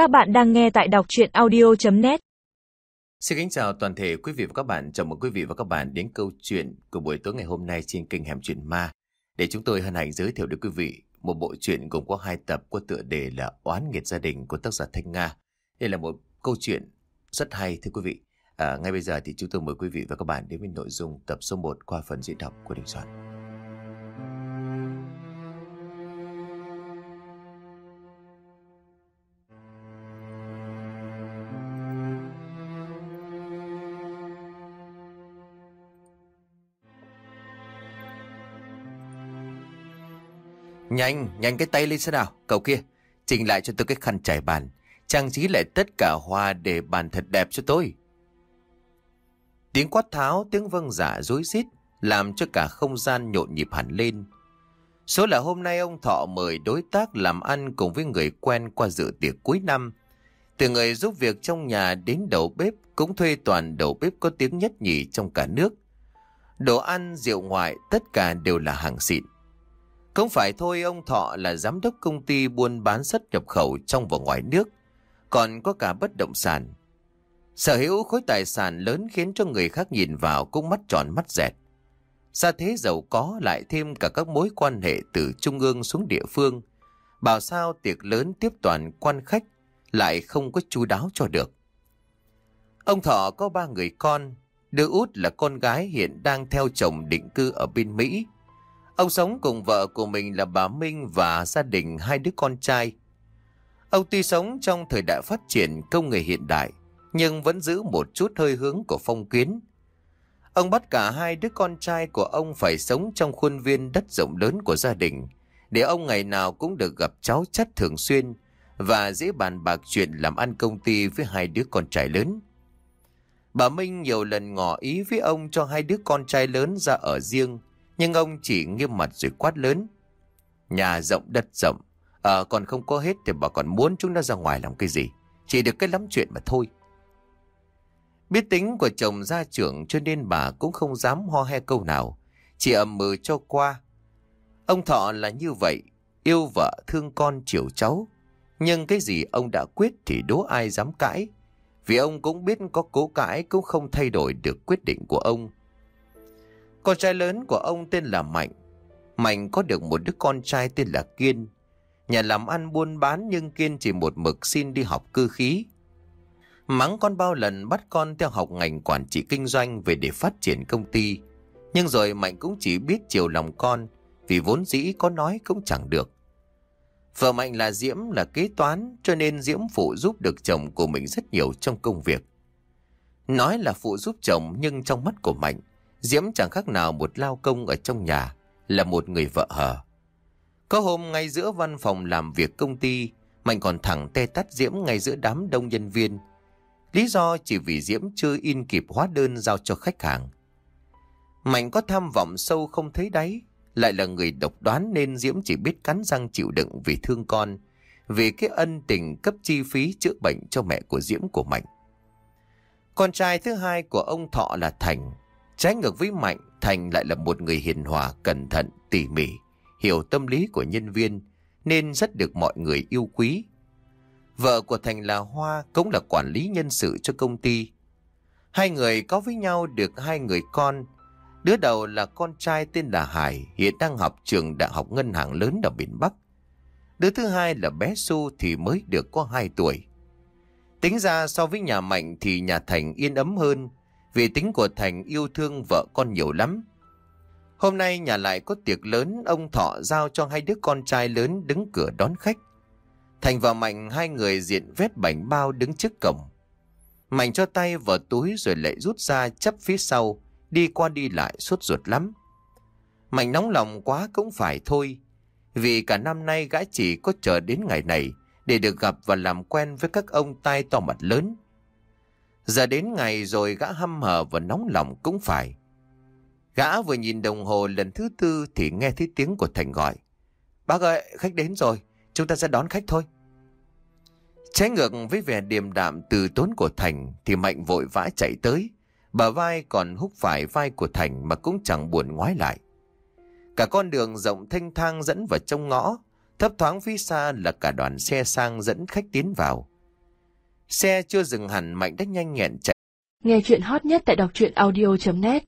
Các bạn đang nghe tại đọc chuyện audio.net Xin kính chào toàn thể quý vị và các bạn. Chào mừng quý vị và các bạn đến câu chuyện của buổi tối ngày hôm nay trên kênh Hẻm Chuyện Ma. Để chúng tôi hân hạnh giới thiệu đến quý vị một bộ truyện gồm có hai tập có tựa đề là Oán nghiệt gia đình của tác giả Thanh Nga. Đây là một câu chuyện rất hay thưa quý vị. À, ngay bây giờ thì chúng tôi mời quý vị và các bạn đến với nội dung tập số 1 qua phần diễn đọc của Đình Soạn. Nhanh, nhanh cái tay lên xem nào, cậu kia. Chỉnh lại cho tôi cái khăn trải bàn. Trang trí lại tất cả hoa để bàn thật đẹp cho tôi. Tiếng quát tháo, tiếng vâng giả dạ rối rít làm cho cả không gian nhộn nhịp hẳn lên. Số là hôm nay ông Thọ mời đối tác làm ăn cùng với người quen qua dự tiệc cuối năm. Từ người giúp việc trong nhà đến đầu bếp cũng thuê toàn đầu bếp có tiếng nhất nhì trong cả nước. Đồ ăn, rượu ngoại tất cả đều là hàng xịn. Không phải thôi ông Thọ là giám đốc công ty buôn bán xuất nhập khẩu trong và ngoài nước, còn có cả bất động sản. Sở hữu khối tài sản lớn khiến cho người khác nhìn vào cũng mắt tròn mắt dẹt. Ra thế giàu có lại thêm cả các mối quan hệ từ trung ương xuống địa phương. Bảo sao tiệc lớn tiếp toàn quan khách lại không có chú đáo cho được. Ông Thọ có ba người con, đứa út là con gái hiện đang theo chồng định cư ở bên Mỹ. Ông sống cùng vợ của mình là bà Minh và gia đình hai đứa con trai. Ông tuy sống trong thời đại phát triển công nghệ hiện đại, nhưng vẫn giữ một chút hơi hướng của phong kiến. Ông bắt cả hai đứa con trai của ông phải sống trong khuôn viên đất rộng lớn của gia đình, để ông ngày nào cũng được gặp cháu chắt thường xuyên và dễ bàn bạc chuyện làm ăn công ty với hai đứa con trai lớn. Bà Minh nhiều lần ngỏ ý với ông cho hai đứa con trai lớn ra ở riêng, nhưng ông chỉ nghiêm mặt rồi quát lớn. Nhà rộng đất rộng, ờ còn không có hết thì bà còn muốn chúng nó ra ngoài làm cái gì. Chỉ được cái lắm chuyện mà thôi. Biết tính của chồng gia trưởng cho nên bà cũng không dám ho he câu nào. Chỉ ầm mừ cho qua. Ông Thọ là như vậy, yêu vợ thương con chiều cháu. Nhưng cái gì ông đã quyết thì đố ai dám cãi. Vì ông cũng biết có cố cãi cũng không thay đổi được quyết định của ông. Con trai lớn của ông tên là Mạnh. Mạnh có được một đứa con trai tên là Kiên. Nhà làm ăn buôn bán nhưng Kiên chỉ một mực xin đi học cơ khí. Mắng con bao lần bắt con theo học ngành quản trị kinh doanh về để phát triển công ty. Nhưng rồi Mạnh cũng chỉ biết chiều lòng con, vì vốn dĩ có nói cũng chẳng được. Vợ Mạnh là Diễm là kế toán, cho nên Diễm phụ giúp được chồng của mình rất nhiều trong công việc. Nói là phụ giúp chồng nhưng trong mắt của Mạnh Diễm chẳng khác nào một lao công ở trong nhà, là một người vợ hờ. Có hôm ngay giữa văn phòng làm việc công ty, Mạnh còn thẳng tê tắt Diễm ngay giữa đám đông nhân viên. Lý do chỉ vì Diễm chưa in kịp hóa đơn giao cho khách hàng. Mạnh có tham vọng sâu không thấy đáy, lại là người độc đoán nên Diễm chỉ biết cắn răng chịu đựng vì thương con, vì cái ân tình cấp chi phí chữa bệnh cho mẹ của Diễm của Mạnh. Con trai thứ hai của ông Thọ là Thành, Trái ngược với Mạnh, Thành lại là một người hiền hòa, cẩn thận, tỉ mỉ, hiểu tâm lý của nhân viên, nên rất được mọi người yêu quý. Vợ của Thành là Hoa, cũng là quản lý nhân sự cho công ty. Hai người có với nhau được hai người con. Đứa đầu là con trai tên là Hải, hiện đang học trường đại học ngân hàng lớn ở miền Bắc. Đứa thứ hai là bé Su thì mới được có 2 tuổi. Tính ra so với nhà Mạnh thì nhà Thành yên ấm hơn, vì tính của Thành yêu thương vợ con nhiều lắm. Hôm nay nhà lại có tiệc lớn, ông Thọ giao cho hai đứa con trai lớn đứng cửa đón khách. Thành và Mạnh hai người diện vết bánh bao đứng trước cổng. Mạnh cho tay vào túi rồi lại rút ra chấp phía sau, đi qua đi lại suốt ruột lắm. Mạnh nóng lòng quá cũng phải thôi, vì cả năm nay gã chỉ có chờ đến ngày này để được gặp và làm quen với các ông tai to mặt lớn. Giờ đến ngày rồi gã hăm hở và nóng lòng cũng phải. Gã vừa nhìn đồng hồ lần thứ tư thì nghe thấy tiếng của Thành gọi. Bác ơi, khách đến rồi, chúng ta sẽ đón khách thôi. Trái ngược với vẻ điềm đạm từ tốn của Thành thì Mạnh vội vã chạy tới. Bà vai còn húc phải vai của Thành mà cũng chẳng buồn ngoái lại. Cả con đường rộng thanh thang dẫn vào trong ngõ, thấp thoáng phía xa là cả đoàn xe sang dẫn khách tiến vào. Xe chưa dừng hẳn, Mạnh đã nhanh nhẹn chạy. Nghe chuyện hot nhất tại đọc truyện audio.net